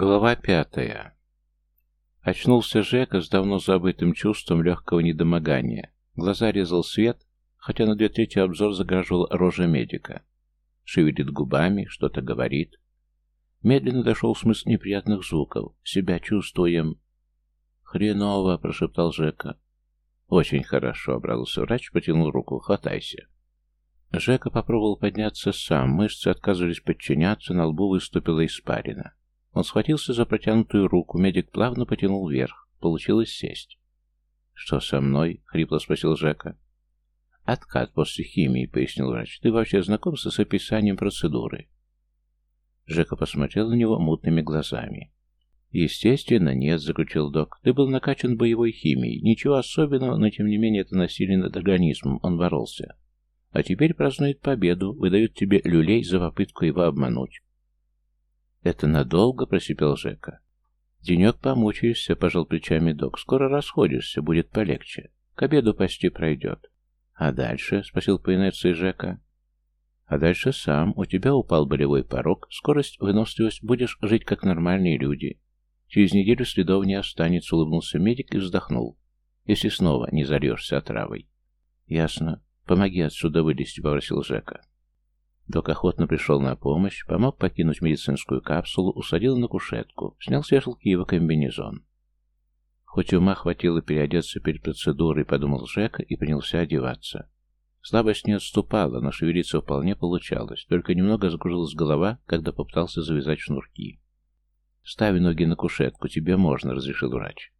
Глава пятая. Очнулся Жека с давно забытым чувством легкого недомогания. Глаза резал свет, хотя на две трети обзор заграживал рожа медика. Шевелит губами, что-то говорит. Медленно дошел смысл неприятных звуков. Себя чувствуем. «Хреново!» — прошептал Жека. «Очень хорошо», — обрадовался врач, потянул руку. «Хватайся». Жека попробовал подняться сам, мышцы отказывались подчиняться, на лбу выступила испарина. Он схватился за протянутую руку, медик плавно потянул вверх. Получилось сесть. «Что со мной?» — хрипло спросил Жека. «Откат после химии», — пояснил врач. «Ты вообще знакомся с описанием процедуры?» Жека посмотрел на него мутными глазами. «Естественно, нет», — заключил док. «Ты был накачан боевой химией. Ничего особенного, но тем не менее это насилие над организмом. Он боролся. А теперь празднует победу, выдают тебе люлей за попытку его обмануть. «Это надолго?» — просипел Жека. «Денек помучаешься», — пожал плечами док. «Скоро расходишься, будет полегче. К обеду почти пройдет». «А дальше?» — спросил по инерции Жека. «А дальше сам. У тебя упал болевой порог, скорость, выносливость, будешь жить как нормальные люди. Через неделю следов не останется», — улыбнулся медик и вздохнул. «Если снова не зарешься отравой». «Ясно. Помоги отсюда вылезти», — попросил Жека. Док охотно пришел на помощь, помог покинуть медицинскую капсулу, усадил на кушетку, снял с вешалки его комбинезон. Хоть ума хватило переодеться перед процедурой, подумал Жека и принялся одеваться. Слабость не отступала, но шевелиться вполне получалось, только немного сгрузилась голова, когда попытался завязать шнурки. «Ставь ноги на кушетку, тебе можно», — разрешил врач.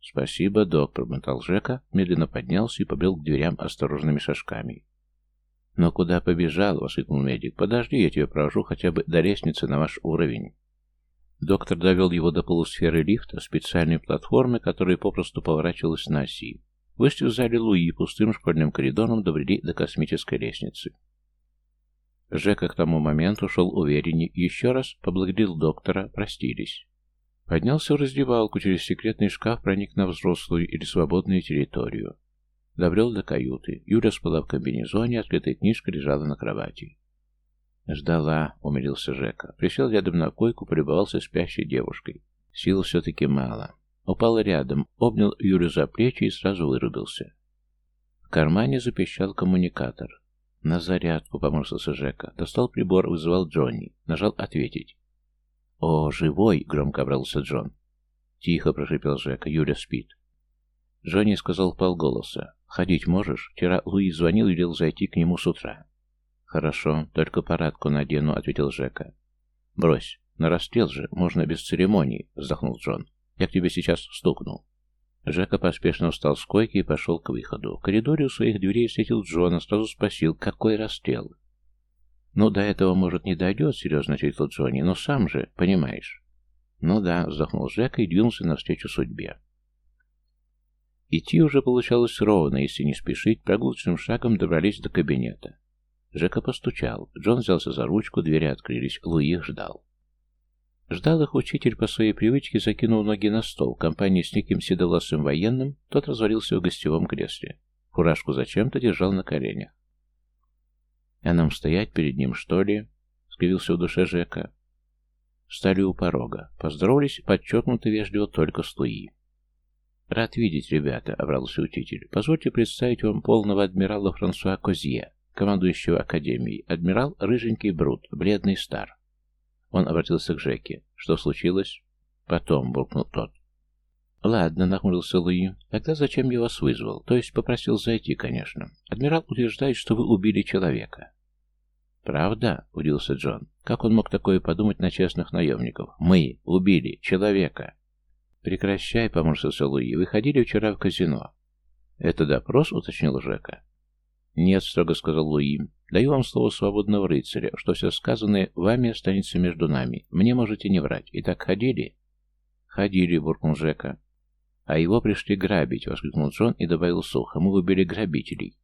«Спасибо, док», — пробормотал Жека, медленно поднялся и побрел к дверям осторожными шажками. «Но куда побежал?» — воскликнул медик. «Подожди, я тебя провожу хотя бы до лестницы на ваш уровень». Доктор довел его до полусферы лифта, специальной платформы, которая попросту поворачивалась на оси. Вышли в зале Луи пустым школьным коридором добрели до космической лестницы. Жека к тому моменту шел увереннее, еще раз поблагодарил доктора, простились. Поднялся в раздевалку, через секретный шкаф проник на взрослую или свободную территорию. Добрел до каюты. Юля спала в комбинезоне, открытая книжка лежала на кровати. «Ждала», — умилился Жека. Присел рядом на койку, полюбовался спящей девушкой. Сил все-таки мало. Упал рядом, обнял Юлю за плечи и сразу вырубился. В кармане запищал коммуникатор. «На зарядку», — поморщился Жека. Достал прибор, вызывал Джонни. Нажал «Ответить». «О, живой!» — громко обрался Джон. «Тихо», — прошипел Жека. «Юля спит». Джонни сказал полголоса. «Ходить можешь? Вчера Луи звонил и велел зайти к нему с утра». «Хорошо, только парадку надену», — ответил Жека. «Брось, на расстрел же, можно без церемоний», — вздохнул Джон. «Я к тебе сейчас стукну». Жека поспешно встал с койки и пошел к выходу. В коридоре у своих дверей встретил Джона, сразу спросил, какой расстрел. «Ну, до этого, может, не дойдет», — серьезно ответил Джонни, — «но сам же, понимаешь». «Ну да», — вздохнул Жека и двинулся навстречу судьбе. Идти уже получалось ровно, если не спешить, прогулочным шагом добрались до кабинета. Жека постучал. Джон взялся за ручку, двери открылись. Луи ждал. Ждал их учитель по своей привычке, закинул ноги на стол. Компания с неким седовласым военным, тот развалился в гостевом кресле. Фуражку зачем-то держал на коленях. «А нам стоять перед ним, что ли?» — скривился в душе Жека. Стали у порога. Поздоровались подчеркнуто вежливо только с Луи. «Рад видеть, ребята», — обрался учитель. «Позвольте представить вам полного адмирала Франсуа Козье, командующего Академией. Адмирал — рыженький Брут, бледный стар». Он обратился к Жеке. «Что случилось?» «Потом», — буркнул тот. «Ладно», — нахмурился Луи. «Тогда зачем я вас вызвал? То есть попросил зайти, конечно. Адмирал утверждает, что вы убили человека». «Правда?» — удивился Джон. «Как он мог такое подумать на честных наемников? Мы убили человека!» «Прекращай», — поморщился Луи. «Вы ходили вчера в казино». «Это допрос?» — уточнил Жека. «Нет», — строго сказал Луи. «Даю вам слово свободного рыцаря, что все сказанное вами останется между нами. Мне можете не врать. Итак, ходили?» «Ходили», — буркнул Жека. «А его пришли грабить», — воскликнул Джон и добавил сухо. «Мы убили грабителей».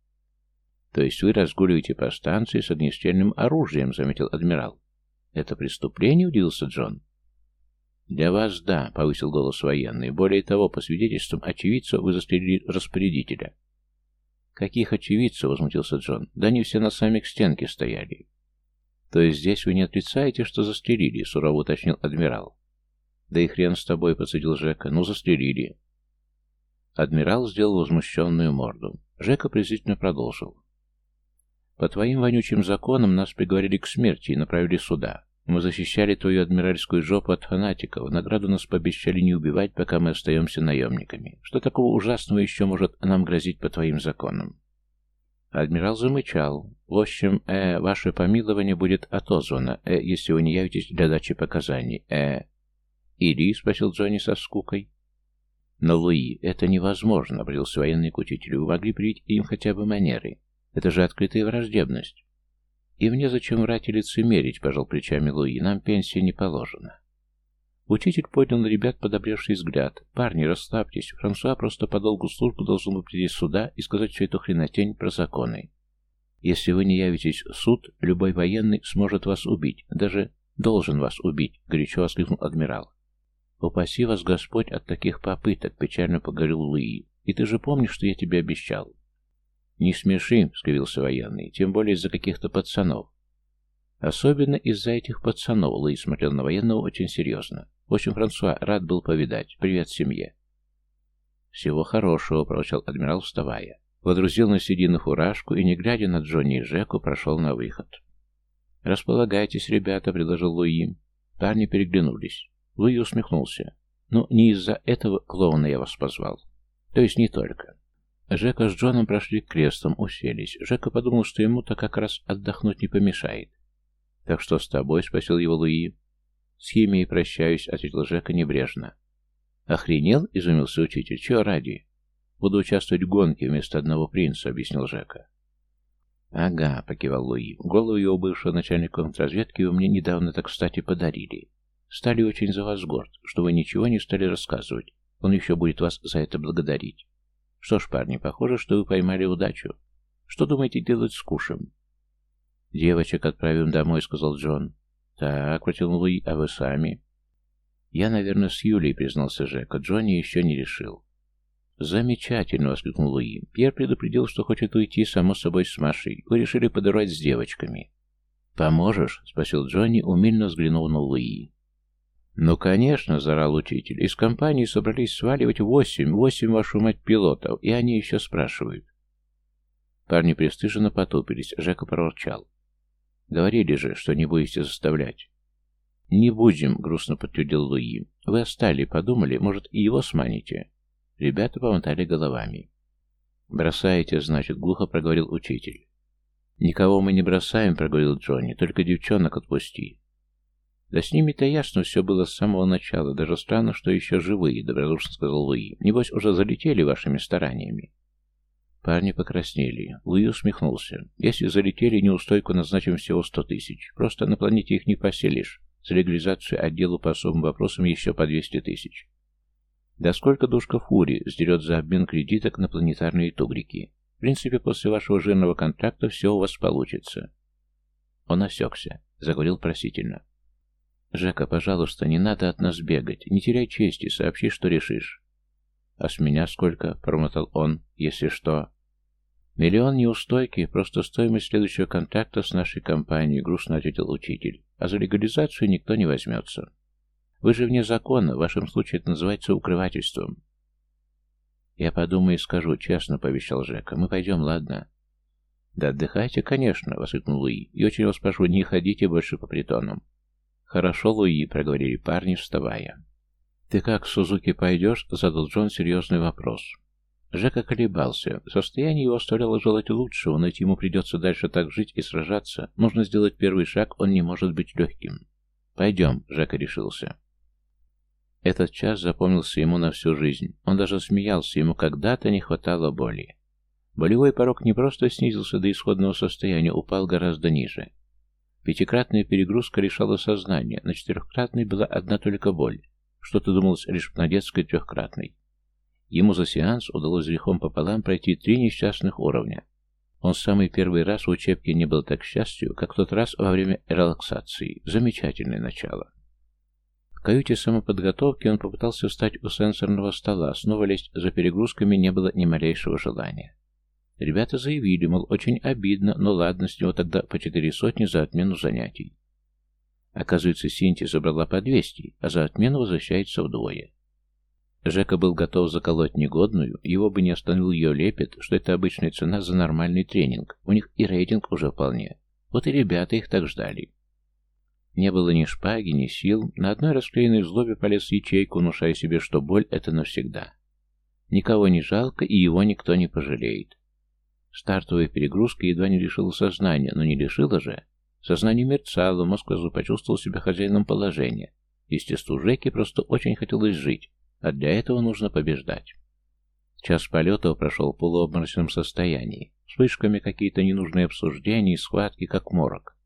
«То есть вы разгуливаете по станции с огнестрельным оружием», — заметил адмирал. «Это преступление?» — удивился Джон. «Для вас — да», — повысил голос военный. «Более того, по свидетельствам очевидцев, вы застрелили распорядителя». «Каких очевидцев?» — возмутился Джон. «Да они все на сами к стенке стояли». «То есть здесь вы не отрицаете, что застрелили?» — сурово уточнил адмирал. Да и хрен с тобой, процедил Жека. Ну, застрелили. Адмирал сделал возмущенную морду. Жека презрительно продолжил. По твоим вонючим законам нас приговорили к смерти и направили сюда. Мы защищали твою адмиральскую жопу от фанатиков. награду нас пообещали не убивать, пока мы остаемся наемниками. Что такого ужасного еще может нам грозить по твоим законам? Адмирал замычал. В общем, э, ваше помилование будет отозвано, э, если вы не явитесь для дачи показаний, э. «Иди?» — спросил Джонни со скукой. «Но, Луи, это невозможно», — обратился военный к учителю. «Вы могли привить им хотя бы манеры. Это же открытая враждебность». «И мне зачем врать и лицемерить?» — пожал плечами Луи. «Нам пенсия не положена». Учитель поднял на ребят подобревший взгляд. «Парни, расслабьтесь. Франсуа просто по долгу службы должен был прийти сюда и сказать всю эту хренотень про законы. Если вы не явитесь в суд, любой военный сможет вас убить. Даже должен вас убить», — горячо воскликнул адмирал. «Упаси вас Господь от таких попыток», — печально поговорил Луи. «И ты же помнишь, что я тебе обещал?» «Не смеши», — скривился военный, — «тем более из-за каких-то пацанов». «Особенно из-за этих пацанов», — Луи смотрел на военного очень серьезно. «В общем, Франсуа, рад был повидать. Привет семье». «Всего хорошего», — проворчал адмирал, вставая. Водрузил на седину фуражку и, не глядя на Джонни и Жеку, прошел на выход. «Располагайтесь, ребята», — предложил Луи. Парни переглянулись. Луи усмехнулся. «Ну, не из-за этого клоуна я вас позвал. То есть не только». Жека с Джоном прошли к креслам, уселись. Жека подумал, что ему-то как раз отдохнуть не помешает. «Так что с тобой?» — спросил его Луи. «С химией прощаюсь», — ответил Жека небрежно. «Охренел?» — изумился учитель. «Чего ради?» «Буду участвовать в гонке вместо одного принца», — объяснил Жека. «Ага», — покивал Луи. «Голову его бывшего начальника контрразведки вы мне недавно так кстати подарили. Стали очень за вас горд, что вы ничего не стали рассказывать. Он еще будет вас за это благодарить. Что ж, парни, похоже, что вы поймали удачу. Что думаете делать с Кушем?» «Девочек отправим домой», — сказал Джон. «Так», — протянул Луи, — «а вы сами?» «Я, наверное, с Юлей», — признался Жека. Джонни еще не решил. «Замечательно!» — воскликнул Луи. «Пьер предупредил, что хочет уйти, само собой, с Машей. Вы решили подорвать с девочками». «Поможешь?» — спросил Джонни, умильно взглянув на Луи. «Ну, конечно!» — заорал учитель. «Из компании собрались сваливать восемь, восемь, вашу мать, пилотов, и они еще спрашивают». Парни пристыженно потупились. Жека проворчал. «Говорили же, что не будете заставлять». «Не будем», — грустно подтвердил Луи. «Вы остали, подумали, может, и его сманите?» Ребята помотали головами. «Бросаете, значит», — глухо проговорил учитель. «Никого мы не бросаем», — проговорил Джонни, — «только девчонок отпусти». «Да с ними-то ясно все было с самого начала. Даже странно, что еще живые», — добродушно сказал Луи. «Небось, уже залетели вашими стараниями». Парни покраснели. Луи усмехнулся. «Если залетели, неустойку назначим всего сто тысяч. Просто на планете их не поселишь. За легализацию отделу по особым вопросам еще по двести тысяч. Да сколько душка Фури сдерет за обмен кредиток на планетарные тугрики? В принципе, после вашего жирного контракта все у вас получится. Он осекся, заговорил просительно. «Жека, пожалуйста, не надо от нас бегать. Не теряй чести, сообщи, что решишь». «А с меня сколько?» — промотал он. «Если что...» «Миллион неустойки, просто стоимость следующего контракта с нашей компанией», — грустно ответил учитель. «А за легализацию никто не возьмется». Вы же вне закона, в вашем случае это называется укрывательством. Я подумаю и скажу, честно, пообещал Жека. Мы пойдем, ладно? Да отдыхайте, конечно, воскликнул Луи. И очень вас прошу, не ходите больше по притонам. Хорошо, Луи, проговорили парни, вставая. Ты как, Сузуки, пойдешь? Задал Джон серьезный вопрос. Жека колебался. Состояние его оставляло желать лучшего, но ему придется дальше так жить и сражаться. Нужно сделать первый шаг, он не может быть легким. «Пойдем», — Жека решился. Этот час запомнился ему на всю жизнь. Он даже смеялся, ему когда-то не хватало боли. Болевой порог не просто снизился до исходного состояния, упал гораздо ниже. Пятикратная перегрузка решала сознание, на четырехкратной была одна только боль. Что-то думалось лишь на детской трехкратной. Ему за сеанс удалось грехом пополам пройти три несчастных уровня. Он в самый первый раз в учебке не был так счастлив, как в тот раз во время релаксации. Замечательное начало каюте самоподготовки он попытался встать у сенсорного стола, снова лезть за перегрузками не было ни малейшего желания. Ребята заявили, мол, очень обидно, но ладно, с него тогда по четыре сотни за отмену занятий. Оказывается, Синти забрала по 200, а за отмену возвращается вдвое. Жека был готов заколоть негодную, его бы не остановил ее лепет, что это обычная цена за нормальный тренинг. У них и рейтинг уже вполне. Вот и ребята их так ждали. Не было ни шпаги, ни сил. На одной расклеенной злобе полез ячейку, внушая себе, что боль — это навсегда. Никого не жалко, и его никто не пожалеет. Стартовая перегрузка едва не лишила сознания, но не лишила же. Сознание мерцало, мозг сразу почувствовал себя хозяином положения. Естеству Жеки просто очень хотелось жить, а для этого нужно побеждать. Час полета прошел в полуобморочном состоянии. Вспышками какие-то ненужные обсуждения и схватки, как морок.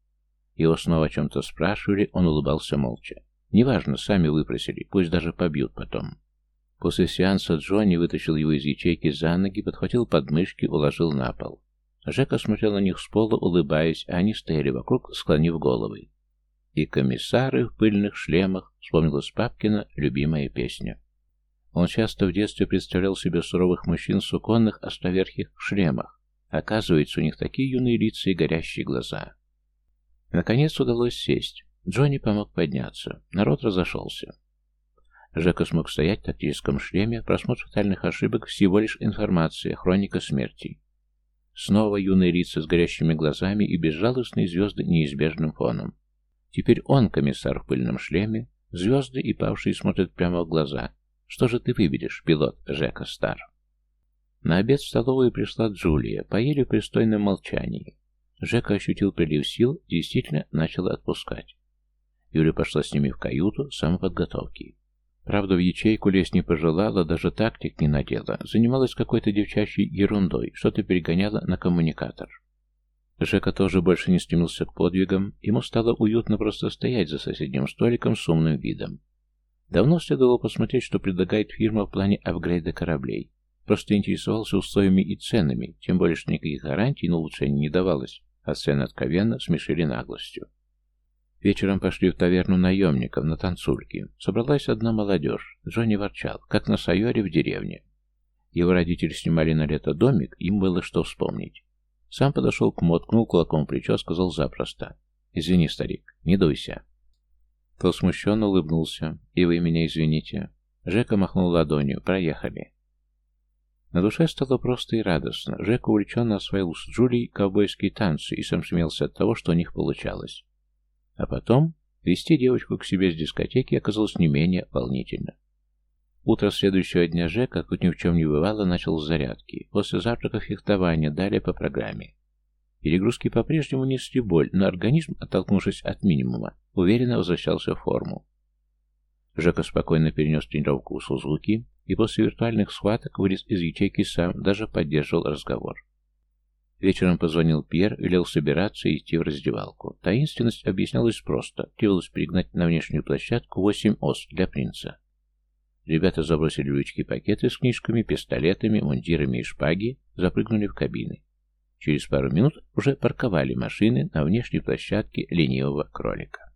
Его снова о чем-то спрашивали, он улыбался молча. Неважно, сами выпросили, пусть даже побьют потом. После сеанса Джонни вытащил его из ячейки за ноги, подхватил подмышки, уложил на пол. Жека смотрел на них с пола, улыбаясь, а они стояли вокруг, склонив головы. И комиссары в пыльных шлемах, вспомнилась Папкина любимая песня. Он часто в детстве представлял себе суровых мужчин в суконных островерхих шлемах. Оказывается, у них такие юные лица и горящие глаза. Наконец удалось сесть. Джонни помог подняться. Народ разошелся. Жека смог стоять в тактическом шлеме, просмотр фатальных ошибок, всего лишь информация, хроника смерти. Снова юные лица с горящими глазами и безжалостные звезды неизбежным фоном. Теперь он, комиссар в пыльном шлеме, звезды и павшие смотрят прямо в глаза. Что же ты выберешь, пилот Жека Стар? На обед в столовую пришла Джулия, поели в пристойном молчании. Жека ощутил прилив сил, действительно начал отпускать. Юля пошла с ними в каюту самоподготовки. Правда, в ячейку лезть не пожелала, даже тактик не надела. Занималась какой-то девчачьей ерундой, что-то перегоняла на коммуникатор. Жека тоже больше не стремился к подвигам, ему стало уютно просто стоять за соседним столиком с умным видом. Давно следовало посмотреть, что предлагает фирма в плане апгрейда кораблей. Просто интересовался условиями и ценами, тем более, что никаких гарантий на улучшение не давалось, а цены откровенно смешили наглостью. Вечером пошли в таверну наемников на танцульки. Собралась одна молодежь. Джонни ворчал, как на Сайоре в деревне. Его родители снимали на лето домик, им было что вспомнить. Сам подошел к Мо, ткнул кулаком плечо, сказал запросто. «Извини, старик, не дуйся». Тот смущенно улыбнулся. «И вы меня извините». Жека махнул ладонью. «Проехали». На душе стало просто и радостно. Жека увлеченно освоил с Джулией ковбойские танцы и сам смеялся от того, что у них получалось. А потом вести девочку к себе с дискотеки оказалось не менее волнительно. Утро следующего дня Жека, как ни в чем не бывало, начал с зарядки. После завтрака фехтования, далее по программе. Перегрузки по-прежнему несли боль, но организм, оттолкнувшись от минимума, уверенно возвращался в форму. Жека спокойно перенес тренировку у Сузуки и после виртуальных схваток вылез из ячейки сам, даже поддерживал разговор. Вечером позвонил Пьер, велел собираться и идти в раздевалку. Таинственность объяснялась просто. Требовалось перегнать на внешнюю площадку восемь ос для принца. Ребята забросили в ручки пакеты с книжками, пистолетами, мундирами и шпаги, запрыгнули в кабины. Через пару минут уже парковали машины на внешней площадке ленивого кролика.